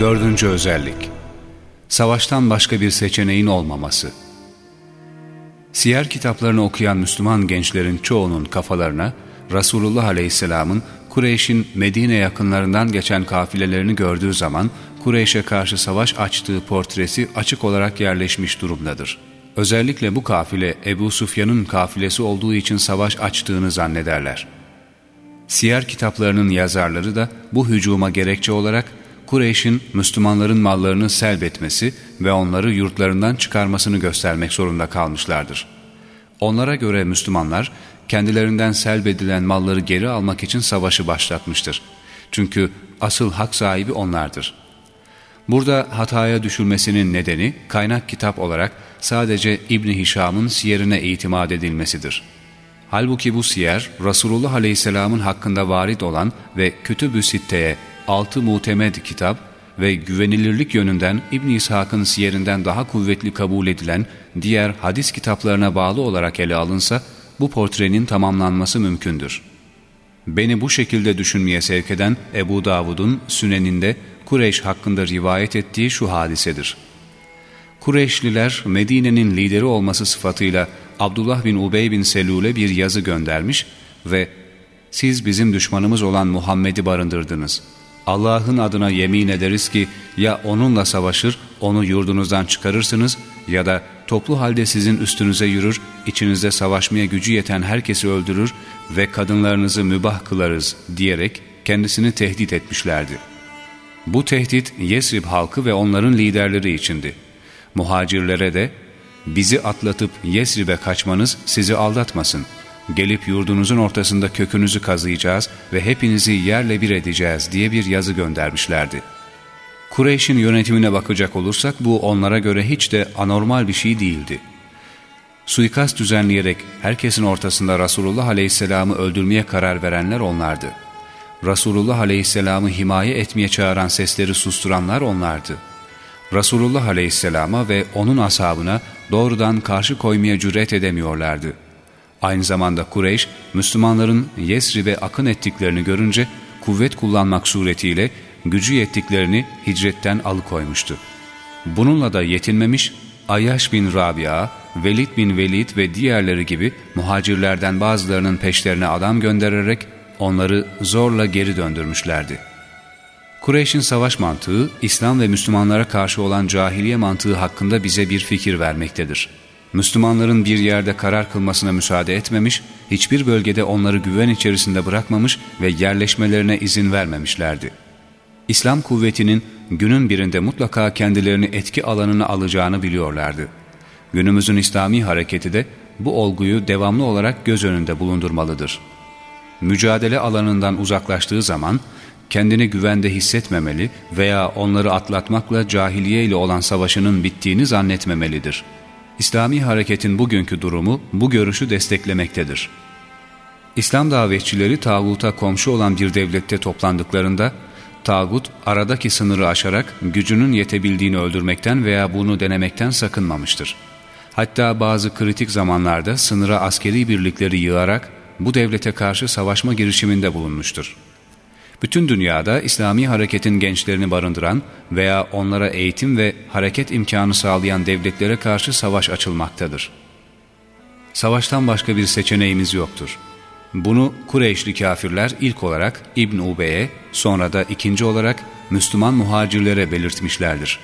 Dördüncü özellik Savaştan başka bir seçeneğin olmaması Siyer kitaplarını okuyan Müslüman gençlerin çoğunun kafalarına Resulullah Aleyhisselam'ın Kureyş'in Medine yakınlarından geçen kafilelerini gördüğü zaman Kureyş'e karşı savaş açtığı portresi açık olarak yerleşmiş durumdadır. Özellikle bu kafile Ebu Sufyan'ın kafilesi olduğu için savaş açtığını zannederler. Siyer kitaplarının yazarları da bu hücuma gerekçe olarak Kureyş'in Müslümanların mallarını selbetmesi ve onları yurtlarından çıkarmasını göstermek zorunda kalmışlardır. Onlara göre Müslümanlar kendilerinden selbedilen malları geri almak için savaşı başlatmıştır. Çünkü asıl hak sahibi onlardır. Burada hataya düşülmesinin nedeni kaynak kitap olarak sadece İbni Hişam'ın siyerine itimat edilmesidir. Halbuki bu siyer Resulullah Aleyhisselam'ın hakkında varit olan ve Kütüb-ü Sitte'ye altı mutemed kitap ve güvenilirlik yönünden İbn İshak'ın siyerinden daha kuvvetli kabul edilen diğer hadis kitaplarına bağlı olarak ele alınsa bu portrenin tamamlanması mümkündür. Beni bu şekilde düşünmeye sevk eden Ebu Davud'un Süneninde Kureyş hakkında rivayet ettiği şu hadisedir. Kureyşliler Medine'nin lideri olması sıfatıyla Abdullah bin Ubey bin Selul'e bir yazı göndermiş ve ''Siz bizim düşmanımız olan Muhammed'i barındırdınız. Allah'ın adına yemin ederiz ki ya onunla savaşır, onu yurdunuzdan çıkarırsınız ya da toplu halde sizin üstünüze yürür, içinizde savaşmaya gücü yeten herkesi öldürür ve kadınlarınızı mübah kılarız diyerek kendisini tehdit etmişlerdi. Bu tehdit Yesrib halkı ve onların liderleri içindi. Muhacirlere de bizi atlatıp Yesrib'e kaçmanız sizi aldatmasın. Gelip yurdunuzun ortasında kökünüzü kazıyacağız ve hepinizi yerle bir edeceğiz diye bir yazı göndermişlerdi. Kureyş'in yönetimine bakacak olursak bu onlara göre hiç de anormal bir şey değildi. Suikast düzenleyerek herkesin ortasında Resulullah Aleyhisselam'ı öldürmeye karar verenler onlardı. Resulullah Aleyhisselam'ı himaye etmeye çağıran sesleri susturanlar onlardı. Resulullah Aleyhisselam'a ve onun ashabına doğrudan karşı koymaya cüret edemiyorlardı. Aynı zamanda Kureyş, Müslümanların Yesrib'e akın ettiklerini görünce kuvvet kullanmak suretiyle gücü yettiklerini hicretten alıkoymuştu. Bununla da yetinmemiş, Ayyaş bin Rabia, Velid bin Velid ve diğerleri gibi muhacirlerden bazılarının peşlerine adam göndererek onları zorla geri döndürmüşlerdi. Kureyş'in savaş mantığı, İslam ve Müslümanlara karşı olan cahiliye mantığı hakkında bize bir fikir vermektedir. Müslümanların bir yerde karar kılmasına müsaade etmemiş, hiçbir bölgede onları güven içerisinde bırakmamış ve yerleşmelerine izin vermemişlerdi. İslam kuvvetinin günün birinde mutlaka kendilerini etki alanına alacağını biliyorlardı. Günümüzün İslami hareketi de bu olguyu devamlı olarak göz önünde bulundurmalıdır. Mücadele alanından uzaklaştığı zaman kendini güvende hissetmemeli veya onları atlatmakla cahiliye ile olan savaşının bittiğini zannetmemelidir.'' İslami hareketin bugünkü durumu bu görüşü desteklemektedir. İslam davetçileri tağuta komşu olan bir devlette toplandıklarında, tağut aradaki sınırı aşarak gücünün yetebildiğini öldürmekten veya bunu denemekten sakınmamıştır. Hatta bazı kritik zamanlarda sınıra askeri birlikleri yığarak bu devlete karşı savaşma girişiminde bulunmuştur. Bütün dünyada İslami hareketin gençlerini barındıran veya onlara eğitim ve hareket imkanı sağlayan devletlere karşı savaş açılmaktadır. Savaştan başka bir seçeneğimiz yoktur. Bunu Kureyşli kafirler ilk olarak İbn Ubey'e, sonra da ikinci olarak Müslüman muhacirlere belirtmişlerdir.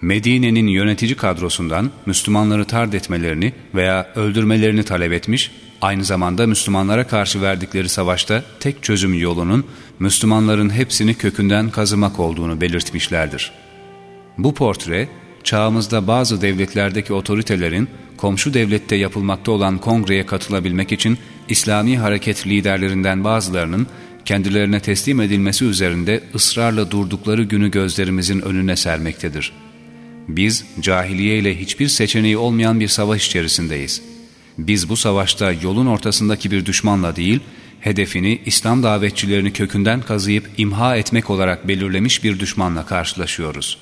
Medine'nin yönetici kadrosundan Müslümanları tard etmelerini veya öldürmelerini talep etmiş Aynı zamanda Müslümanlara karşı verdikleri savaşta tek çözüm yolunun Müslümanların hepsini kökünden kazımak olduğunu belirtmişlerdir. Bu portre, çağımızda bazı devletlerdeki otoritelerin komşu devlette yapılmakta olan kongreye katılabilmek için İslami hareket liderlerinden bazılarının kendilerine teslim edilmesi üzerinde ısrarla durdukları günü gözlerimizin önüne sermektedir. Biz cahiliye ile hiçbir seçeneği olmayan bir savaş içerisindeyiz.'' Biz bu savaşta yolun ortasındaki bir düşmanla değil, hedefini İslam davetçilerini kökünden kazıyıp imha etmek olarak belirlemiş bir düşmanla karşılaşıyoruz.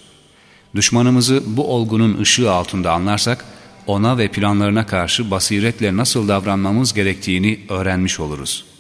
Düşmanımızı bu olgunun ışığı altında anlarsak, ona ve planlarına karşı basiretle nasıl davranmamız gerektiğini öğrenmiş oluruz.''